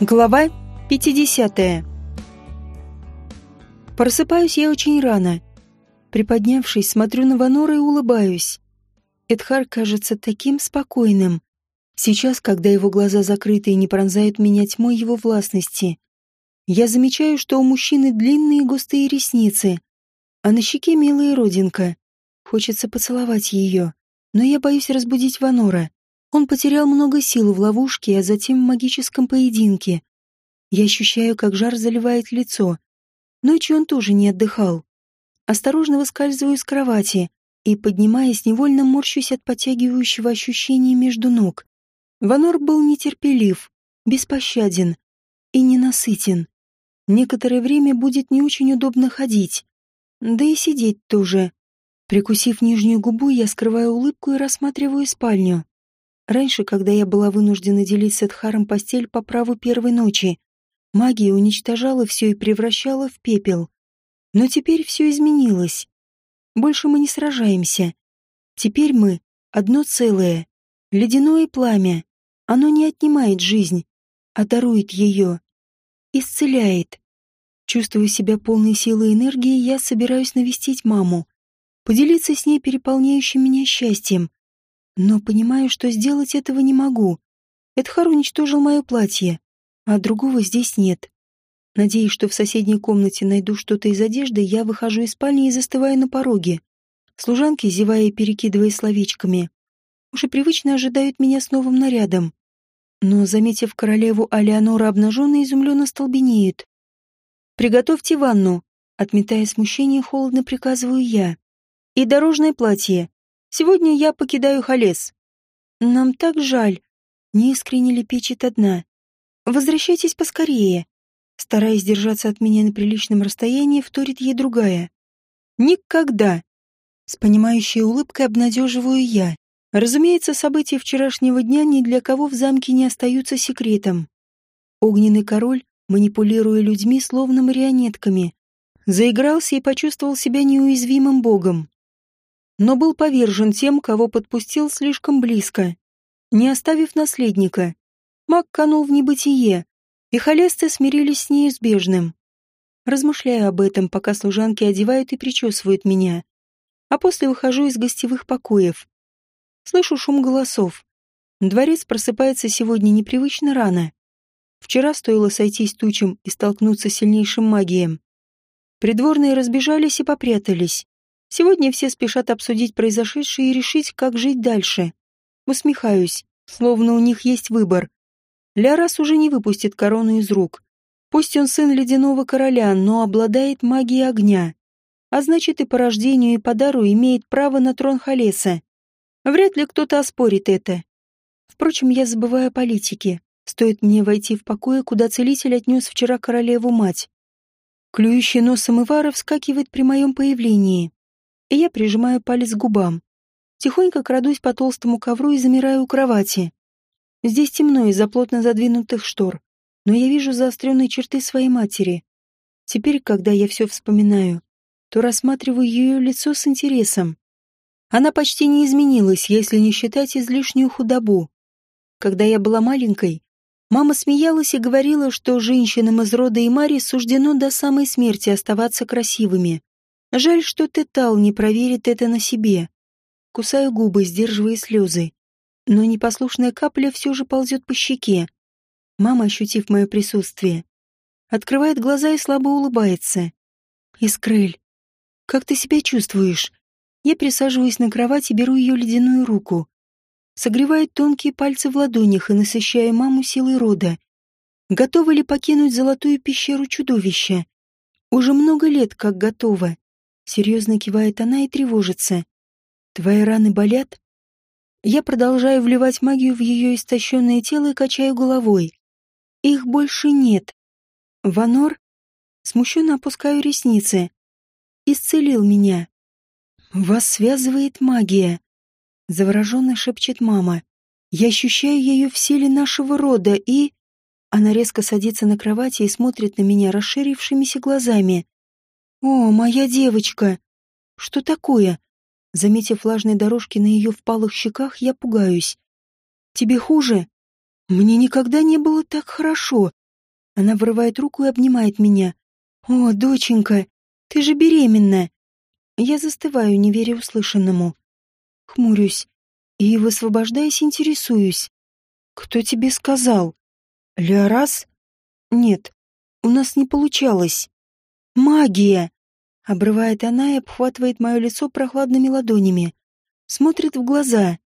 Глава 50. Просыпаюсь я очень рано. Приподнявшись, смотрю на Ванора и улыбаюсь. Эдхар кажется таким спокойным. Сейчас, когда его глаза закрыты и не пронзают меня тьмой его властности, я замечаю, что у мужчины длинные густые ресницы, а на щеке милая родинка. Хочется поцеловать ее, но я боюсь разбудить Ванора. Он потерял много сил в ловушке, а затем в магическом поединке. Я ощущаю, как жар заливает лицо. Ночью он тоже не отдыхал. Осторожно выскальзываю с кровати и, поднимаясь, невольно морщусь от подтягивающего ощущения между ног. Ванор был нетерпелив, беспощаден и ненасытен. Некоторое время будет не очень удобно ходить. Да и сидеть тоже. Прикусив нижнюю губу, я скрываю улыбку и рассматриваю спальню. Раньше, когда я была вынуждена делить с Эдхаром постель по праву первой ночи, магия уничтожала все и превращала в пепел. Но теперь все изменилось. Больше мы не сражаемся. Теперь мы одно целое. Ледяное пламя. Оно не отнимает жизнь, а дарует ее. Исцеляет. Чувствуя себя полной силы и энергии, я собираюсь навестить маму. Поделиться с ней переполняющим меня счастьем но понимаю, что сделать этого не могу. Эдхар уничтожил мое платье, а другого здесь нет. Надеюсь, что в соседней комнате найду что-то из одежды, я выхожу из спальни и застываю на пороге. Служанки, зевая и перекидывая словечками, уже привычно ожидают меня с новым нарядом. Но, заметив королеву Алеонора обнаженной, изумленно столбенеют. «Приготовьте ванну», — отметая смущение, холодно приказываю я. «И дорожное платье. Сегодня я покидаю Халес. Нам так жаль. Неискренне лепечет одна. Возвращайтесь поскорее. Стараясь держаться от меня на приличном расстоянии, вторит ей другая. Никогда. С понимающей улыбкой обнадеживаю я. Разумеется, события вчерашнего дня ни для кого в замке не остаются секретом. Огненный король, манипулируя людьми словно марионетками, заигрался и почувствовал себя неуязвимым богом но был повержен тем, кого подпустил слишком близко, не оставив наследника. Маг канул в небытие, и холесты смирились с неизбежным. Размышляю об этом, пока служанки одевают и причесывают меня, а после выхожу из гостевых покоев. Слышу шум голосов. Дворец просыпается сегодня непривычно рано. Вчера стоило сойтись тучам и столкнуться с сильнейшим магием. Придворные разбежались и попрятались. Сегодня все спешат обсудить произошедшее и решить, как жить дальше. Усмехаюсь, словно у них есть выбор. Лярас уже не выпустит корону из рук. Пусть он сын ледяного короля, но обладает магией огня. А значит и по рождению, и по дару имеет право на трон Халеса. Вряд ли кто-то оспорит это. Впрочем, я забываю о политике. Стоит мне войти в покое, куда целитель отнес вчера королеву мать. Клюющий носом Ивара вскакивает при моем появлении и я прижимаю палец к губам. Тихонько крадусь по толстому ковру и замираю у кровати. Здесь темно из-за плотно задвинутых штор, но я вижу заостренные черты своей матери. Теперь, когда я все вспоминаю, то рассматриваю ее лицо с интересом. Она почти не изменилась, если не считать излишнюю худобу. Когда я была маленькой, мама смеялась и говорила, что женщинам из рода Имари суждено до самой смерти оставаться красивыми. Жаль, что Тетал не проверит это на себе. Кусаю губы, сдерживая слезы. Но непослушная капля все же ползет по щеке. Мама, ощутив мое присутствие, открывает глаза и слабо улыбается. «Искрель, как ты себя чувствуешь?» Я присаживаюсь на кровать и беру ее ледяную руку. Согревает тонкие пальцы в ладонях и насыщая маму силой рода. Готова ли покинуть золотую пещеру чудовища? Уже много лет как готова. Серьезно кивает она и тревожится. Твои раны болят? Я продолжаю вливать магию в ее истощенное тело и качаю головой. Их больше нет. Ванор? Смущенно опускаю ресницы. Исцелил меня. Вас связывает магия. Завороженно шепчет мама. Я ощущаю ее в силе нашего рода и... Она резко садится на кровати и смотрит на меня расширившимися глазами. «О, моя девочка! Что такое?» Заметив влажные дорожки на ее впалых щеках, я пугаюсь. «Тебе хуже?» «Мне никогда не было так хорошо», Она вырывает руку и обнимает меня. «О, доченька, ты же беременна!» Я застываю, не веря услышанному. Хмурюсь и, высвобождаясь, интересуюсь. «Кто тебе сказал?» «Леорас?» «Нет, у нас не получалось». «Магия!» — обрывает она и обхватывает мое лицо прохладными ладонями. Смотрит в глаза.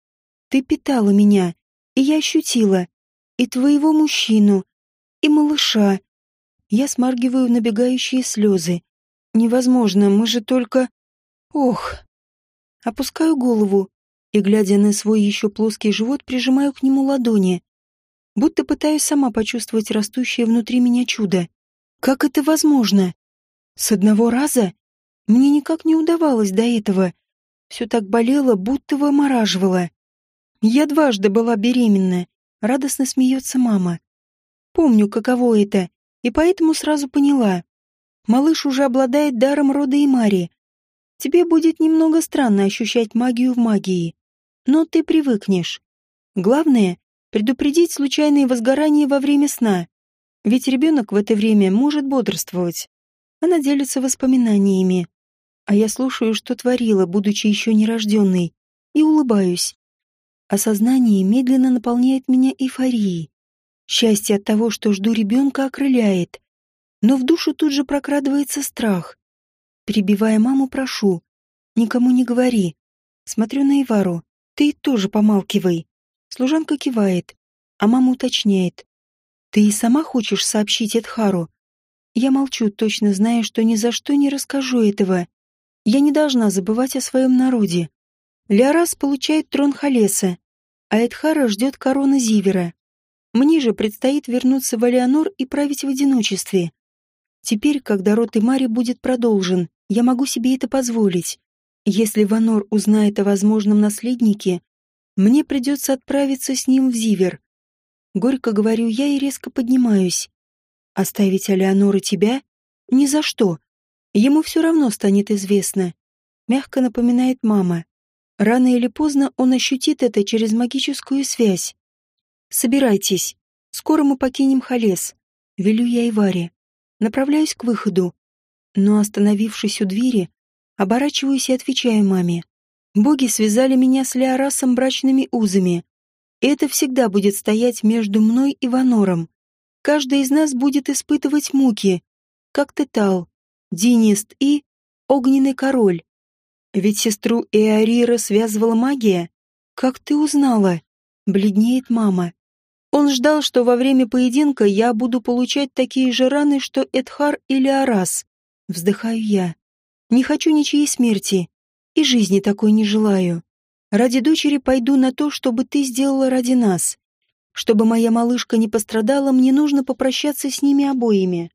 «Ты питала меня, и я ощутила. И твоего мужчину, и малыша». Я смаргиваю набегающие слезы. «Невозможно, мы же только...» «Ох!» Опускаю голову и, глядя на свой еще плоский живот, прижимаю к нему ладони, будто пытаюсь сама почувствовать растущее внутри меня чудо. Как это возможно? С одного раза? Мне никак не удавалось до этого. Все так болело, будто вымораживало. Я дважды была беременна. Радостно смеется мама. Помню, каково это, и поэтому сразу поняла. Малыш уже обладает даром рода и Мари. Тебе будет немного странно ощущать магию в магии но ты привыкнешь. Главное — предупредить случайные возгорания во время сна, ведь ребенок в это время может бодрствовать. Она делится воспоминаниями, а я слушаю, что творила, будучи еще нерожденной, и улыбаюсь. Осознание медленно наполняет меня эйфорией. Счастье от того, что жду ребенка, окрыляет. Но в душу тут же прокрадывается страх. Перебивая маму, прошу, никому не говори. Смотрю на Ивару. Ты тоже помалкивай. Служанка кивает, а мама уточняет. Ты и сама хочешь сообщить Эдхару? Я молчу, точно зная, что ни за что не расскажу этого. Я не должна забывать о своем народе. Леорас получает трон Халеса, а Эдхара ждет корона Зивера. Мне же предстоит вернуться в Алеонор и править в одиночестве. Теперь, когда род Имари будет продолжен, я могу себе это позволить. Если Ванор узнает о возможном наследнике, мне придется отправиться с ним в Зивер. Горько говорю я и резко поднимаюсь. Оставить Алеонор и тебя? Ни за что. Ему все равно станет известно. Мягко напоминает мама. Рано или поздно он ощутит это через магическую связь. Собирайтесь. Скоро мы покинем Халес. Велю я и Варе. Направляюсь к выходу. Но, остановившись у двери, Оборачиваюсь и отвечаю маме. Боги связали меня с Леорасом брачными узами. Это всегда будет стоять между мной и Ванором. Каждый из нас будет испытывать муки, как Тетал, Динист и Огненный Король. Ведь сестру Эарира связывала магия. Как ты узнала? Бледнеет мама. Он ждал, что во время поединка я буду получать такие же раны, что Эдхар или Арас. Вздыхаю я. Не хочу ничьей смерти. И жизни такой не желаю. Ради дочери пойду на то, чтобы ты сделала ради нас. Чтобы моя малышка не пострадала, мне нужно попрощаться с ними обоими.